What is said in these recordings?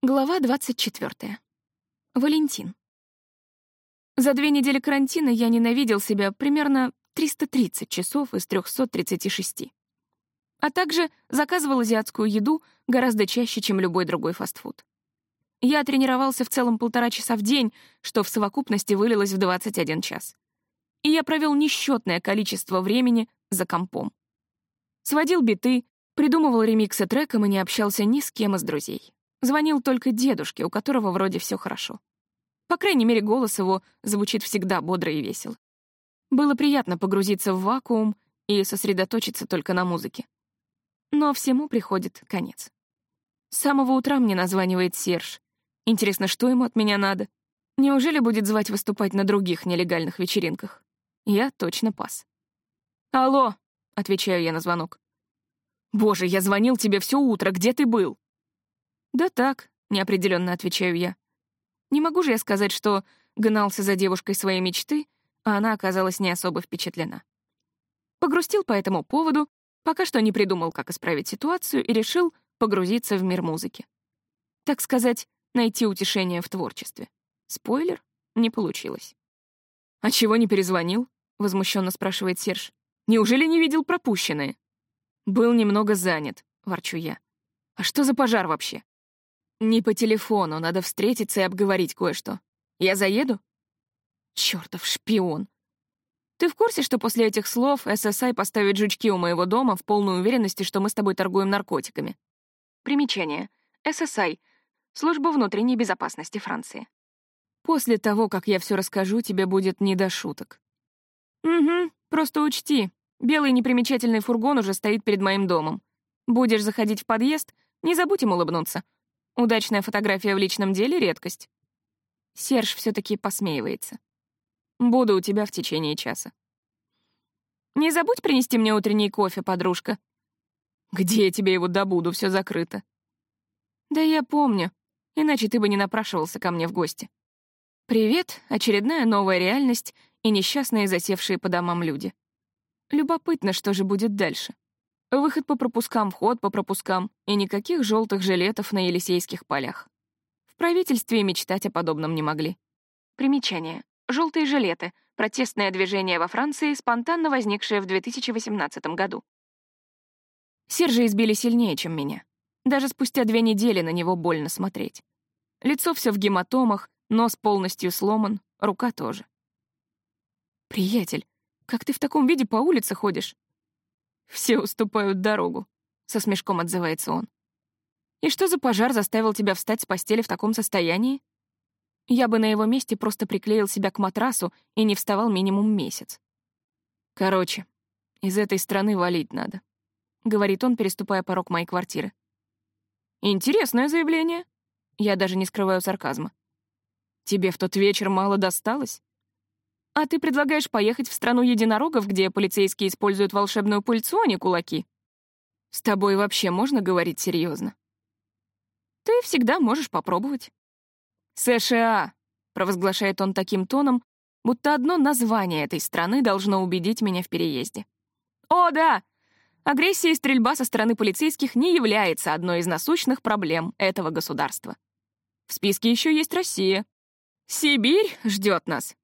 Глава 24. Валентин. За две недели карантина я ненавидел себя примерно 330 часов из 336. А также заказывал азиатскую еду гораздо чаще, чем любой другой фастфуд. Я тренировался в целом полтора часа в день, что в совокупности вылилось в 21 час. И я провел несчетное количество времени за компом. Сводил биты, придумывал ремиксы треком и не общался ни с кем из друзей. Звонил только дедушке, у которого вроде все хорошо. По крайней мере, голос его звучит всегда бодро и весело. Было приятно погрузиться в вакуум и сосредоточиться только на музыке. Но всему приходит конец. С самого утра мне названивает Серж. Интересно, что ему от меня надо? Неужели будет звать выступать на других нелегальных вечеринках? Я точно пас. «Алло», — отвечаю я на звонок. «Боже, я звонил тебе все утро, где ты был?» «Да так», — неопределенно отвечаю я. Не могу же я сказать, что гнался за девушкой своей мечты, а она оказалась не особо впечатлена. Погрустил по этому поводу, пока что не придумал, как исправить ситуацию, и решил погрузиться в мир музыки. Так сказать, найти утешение в творчестве. Спойлер — не получилось. «А чего не перезвонил?» — возмущенно спрашивает Серж. «Неужели не видел пропущенное?» «Был немного занят», — ворчу я. «А что за пожар вообще?» Не по телефону, надо встретиться и обговорить кое-что. Я заеду? Чёртов шпион. Ты в курсе, что после этих слов ССА поставит жучки у моего дома в полной уверенности, что мы с тобой торгуем наркотиками? Примечание. ССА. Служба внутренней безопасности Франции. После того, как я все расскажу, тебе будет не до шуток. Угу, просто учти. Белый непримечательный фургон уже стоит перед моим домом. Будешь заходить в подъезд, не забудь им улыбнуться. Удачная фотография в личном деле — редкость. Серж все таки посмеивается. Буду у тебя в течение часа. Не забудь принести мне утренний кофе, подружка. Где я тебе его добуду, все закрыто. Да я помню, иначе ты бы не напрашивался ко мне в гости. Привет, очередная новая реальность и несчастные засевшие по домам люди. Любопытно, что же будет дальше. Выход по пропускам, вход по пропускам и никаких желтых жилетов на Елисейских полях. В правительстве мечтать о подобном не могли. Примечание. Желтые жилеты — протестное движение во Франции, спонтанно возникшее в 2018 году. Сержа избили сильнее, чем меня. Даже спустя две недели на него больно смотреть. Лицо все в гематомах, нос полностью сломан, рука тоже. «Приятель, как ты в таком виде по улице ходишь?» «Все уступают дорогу», — со смешком отзывается он. «И что за пожар заставил тебя встать с постели в таком состоянии?» Я бы на его месте просто приклеил себя к матрасу и не вставал минимум месяц. «Короче, из этой страны валить надо», — говорит он, переступая порог моей квартиры. «Интересное заявление». Я даже не скрываю сарказма. «Тебе в тот вечер мало досталось?» А ты предлагаешь поехать в страну единорогов, где полицейские используют волшебную пыльцу, а не кулаки? С тобой вообще можно говорить серьезно? Ты всегда можешь попробовать. США, провозглашает он таким тоном, будто одно название этой страны должно убедить меня в переезде. О, да! Агрессия и стрельба со стороны полицейских не является одной из насущных проблем этого государства. В списке еще есть Россия. Сибирь ждет нас.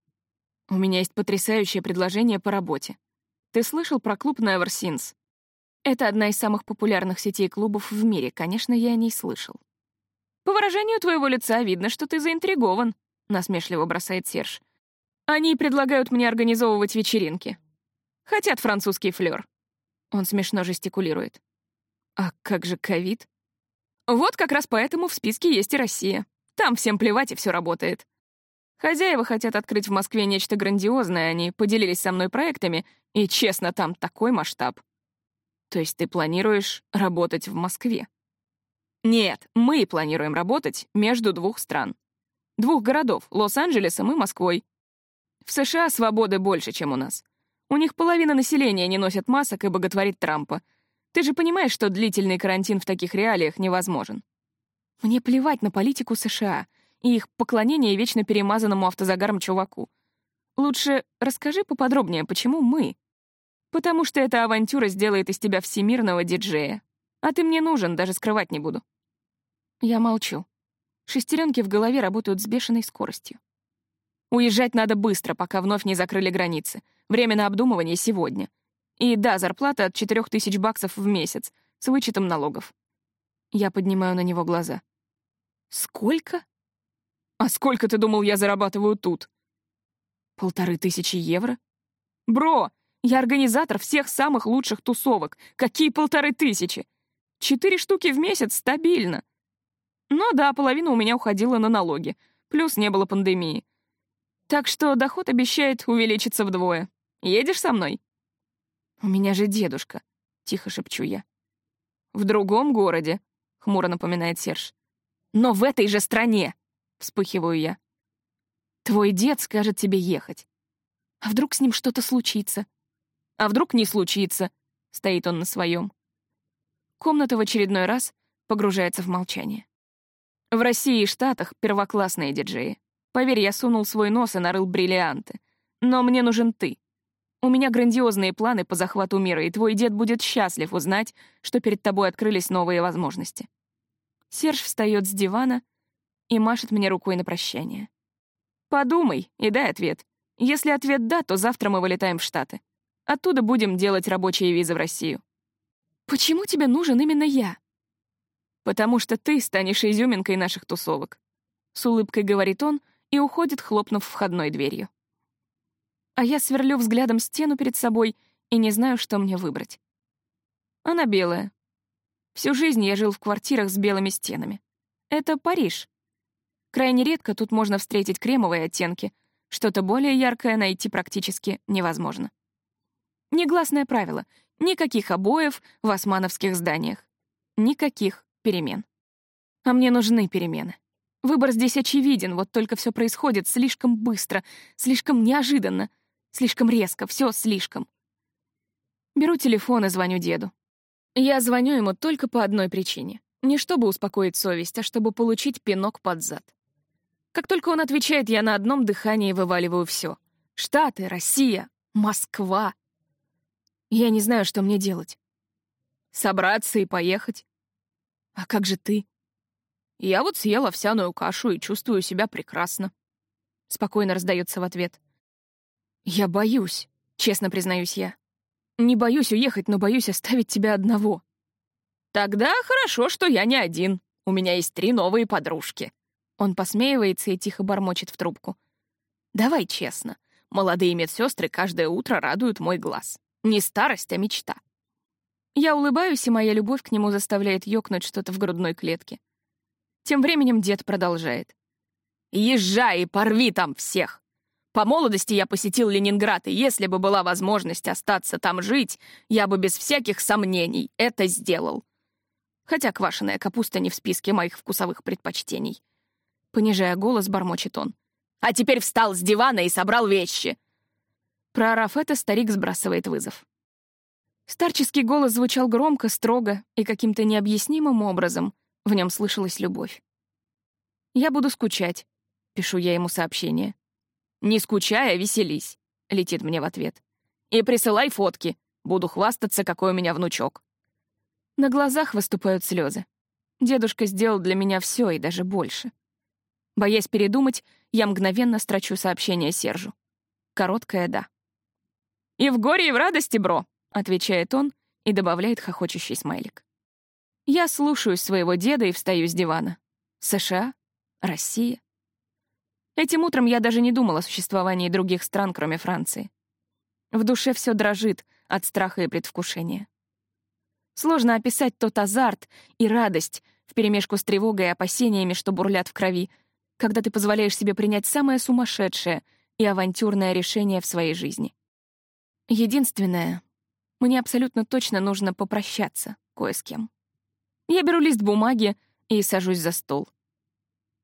У меня есть потрясающее предложение по работе. Ты слышал про клуб Never Sins? Это одна из самых популярных сетей клубов в мире. Конечно, я о ней слышал. По выражению твоего лица видно, что ты заинтригован, насмешливо бросает Серж. Они предлагают мне организовывать вечеринки. Хотят французский флёр. Он смешно жестикулирует. А как же ковид? Вот как раз поэтому в списке есть и Россия. Там всем плевать, и все работает. Хозяева хотят открыть в Москве нечто грандиозное, они поделились со мной проектами, и, честно, там такой масштаб. То есть ты планируешь работать в Москве? Нет, мы планируем работать между двух стран. Двух городов — Лос-Анджелесом и Москвой. В США свободы больше, чем у нас. У них половина населения не носит масок и боготворит Трампа. Ты же понимаешь, что длительный карантин в таких реалиях невозможен. Мне плевать на политику США — и их поклонение вечно перемазанному автозагаром чуваку. Лучше расскажи поподробнее, почему мы? Потому что эта авантюра сделает из тебя всемирного диджея. А ты мне нужен, даже скрывать не буду. Я молчу. Шестеренки в голове работают с бешеной скоростью. Уезжать надо быстро, пока вновь не закрыли границы. Время на обдумывание сегодня. И да, зарплата от 4000 баксов в месяц, с вычетом налогов. Я поднимаю на него глаза. Сколько? А сколько ты думал, я зарабатываю тут? Полторы тысячи евро? Бро, я организатор всех самых лучших тусовок. Какие полторы тысячи? Четыре штуки в месяц стабильно. Но да, половина у меня уходила на налоги. Плюс не было пандемии. Так что доход обещает увеличиться вдвое. Едешь со мной? У меня же дедушка, — тихо шепчу я. В другом городе, — хмуро напоминает Серж. Но в этой же стране, — вспыхиваю я. Твой дед скажет тебе ехать. А вдруг с ним что-то случится? А вдруг не случится? Стоит он на своем. Комната в очередной раз погружается в молчание. В России и Штатах первоклассные диджеи. Поверь, я сунул свой нос и нарыл бриллианты. Но мне нужен ты. У меня грандиозные планы по захвату мира, и твой дед будет счастлив узнать, что перед тобой открылись новые возможности. Серж встает с дивана и машет мне рукой на прощание. Подумай и дай ответ. Если ответ «да», то завтра мы вылетаем в Штаты. Оттуда будем делать рабочие визы в Россию. Почему тебе нужен именно я? Потому что ты станешь изюминкой наших тусовок. С улыбкой говорит он и уходит, хлопнув входной дверью. А я сверлю взглядом стену перед собой и не знаю, что мне выбрать. Она белая. Всю жизнь я жил в квартирах с белыми стенами. Это Париж. Крайне редко тут можно встретить кремовые оттенки. Что-то более яркое найти практически невозможно. Негласное правило — никаких обоев в османовских зданиях. Никаких перемен. А мне нужны перемены. Выбор здесь очевиден, вот только все происходит слишком быстро, слишком неожиданно, слишком резко, все слишком. Беру телефон и звоню деду. Я звоню ему только по одной причине. Не чтобы успокоить совесть, а чтобы получить пинок под зад. Как только он отвечает, я на одном дыхании вываливаю все. Штаты, Россия, Москва. Я не знаю, что мне делать. Собраться и поехать. А как же ты? Я вот съел овсяную кашу и чувствую себя прекрасно. Спокойно раздается в ответ. Я боюсь, честно признаюсь я. Не боюсь уехать, но боюсь оставить тебя одного. Тогда хорошо, что я не один. У меня есть три новые подружки. Он посмеивается и тихо бормочет в трубку. Давай честно. Молодые медсестры каждое утро радуют мой глаз. Не старость, а мечта. Я улыбаюсь, и моя любовь к нему заставляет ёкнуть что-то в грудной клетке. Тем временем дед продолжает. «Езжай и порви там всех! По молодости я посетил Ленинград, и если бы была возможность остаться там жить, я бы без всяких сомнений это сделал. Хотя квашеная капуста не в списке моих вкусовых предпочтений. Понижая голос, бормочет он. А теперь встал с дивана и собрал вещи. Проорав это, старик сбрасывает вызов. Старческий голос звучал громко, строго и каким-то необъяснимым образом — в нем слышалась любовь. «Я буду скучать», — пишу я ему сообщение. «Не скучай, а веселись», — летит мне в ответ. «И присылай фотки. Буду хвастаться, какой у меня внучок». На глазах выступают слезы. Дедушка сделал для меня все и даже больше. Боясь передумать, я мгновенно строчу сообщение Сержу. Короткое «да». «И в горе, и в радости, бро», — отвечает он и добавляет хохочущий смайлик. Я слушаю своего деда и встаю с дивана. США? Россия? Этим утром я даже не думала о существовании других стран, кроме Франции. В душе все дрожит от страха и предвкушения. Сложно описать тот азарт и радость вперемешку с тревогой и опасениями, что бурлят в крови, когда ты позволяешь себе принять самое сумасшедшее и авантюрное решение в своей жизни. Единственное, мне абсолютно точно нужно попрощаться кое с кем. Я беру лист бумаги и сажусь за стол.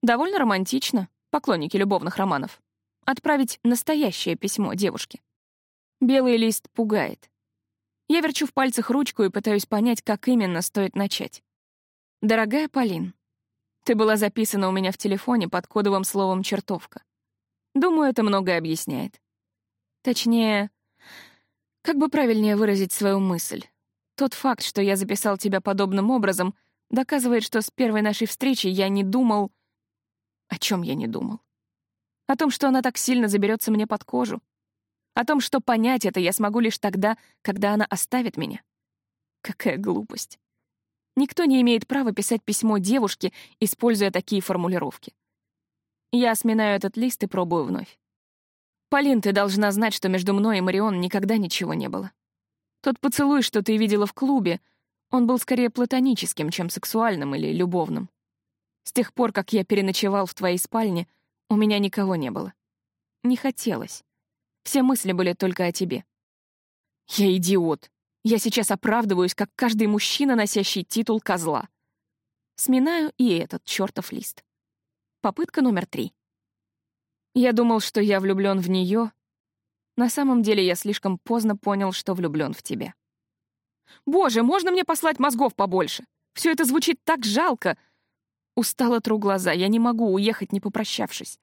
Довольно романтично, поклонники любовных романов, отправить настоящее письмо девушке. Белый лист пугает. Я верчу в пальцах ручку и пытаюсь понять, как именно стоит начать. «Дорогая Полин, ты была записана у меня в телефоне под кодовым словом «чертовка». Думаю, это многое объясняет. Точнее, как бы правильнее выразить свою мысль. Тот факт, что я записал тебя подобным образом, доказывает, что с первой нашей встречи я не думал... О чем я не думал? О том, что она так сильно заберется мне под кожу. О том, что понять это я смогу лишь тогда, когда она оставит меня. Какая глупость. Никто не имеет права писать письмо девушке, используя такие формулировки. Я сминаю этот лист и пробую вновь. «Полин, ты должна знать, что между мной и Марион никогда ничего не было. Тот поцелуй, что ты видела в клубе, он был скорее платоническим, чем сексуальным или любовным. С тех пор, как я переночевал в твоей спальне, у меня никого не было. Не хотелось. Все мысли были только о тебе. Я идиот. Я сейчас оправдываюсь, как каждый мужчина, носящий титул козла. Сминаю и этот чертов лист. Попытка номер три. Я думал, что я влюблен в нее. На самом деле я слишком поздно понял, что влюблен в тебя. Боже, можно мне послать мозгов побольше? Все это звучит так жалко. Устало тру глаза, я не могу уехать, не попрощавшись.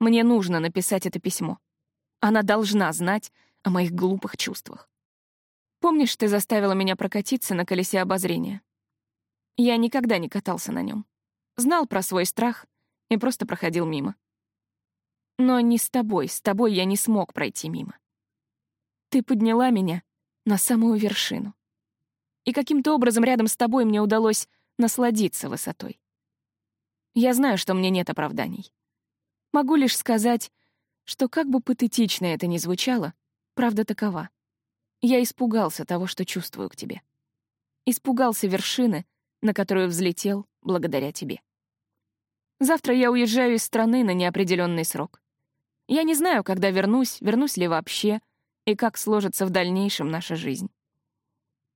Мне нужно написать это письмо. Она должна знать о моих глупых чувствах. Помнишь, ты заставила меня прокатиться на колесе обозрения? Я никогда не катался на нем. Знал про свой страх и просто проходил мимо. Но не с тобой, с тобой я не смог пройти мимо. Ты подняла меня на самую вершину. И каким-то образом рядом с тобой мне удалось насладиться высотой. Я знаю, что мне нет оправданий. Могу лишь сказать, что как бы патетично это ни звучало, правда такова. Я испугался того, что чувствую к тебе. Испугался вершины, на которую взлетел благодаря тебе. Завтра я уезжаю из страны на неопределенный срок. Я не знаю, когда вернусь, вернусь ли вообще, и как сложится в дальнейшем наша жизнь.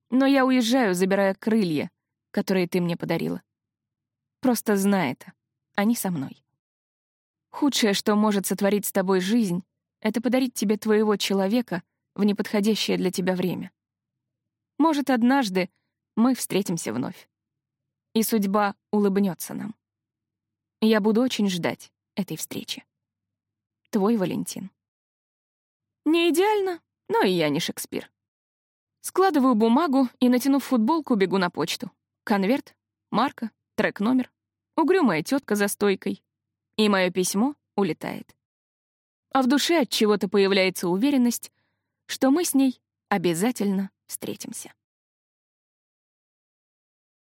Но я уезжаю, забирая крылья, которые ты мне подарила. Просто знай это. Они со мной. Худшее, что может сотворить с тобой жизнь, это подарить тебе твоего человека — в неподходящее для тебя время. Может, однажды мы встретимся вновь. И судьба улыбнется нам. Я буду очень ждать этой встречи. Твой Валентин. Не идеально, но и я не Шекспир. Складываю бумагу и, натянув футболку, бегу на почту. Конверт, марка, трек-номер, угрюмая тетка за стойкой. И мое письмо улетает. А в душе от чего-то появляется уверенность, что мы с ней обязательно встретимся.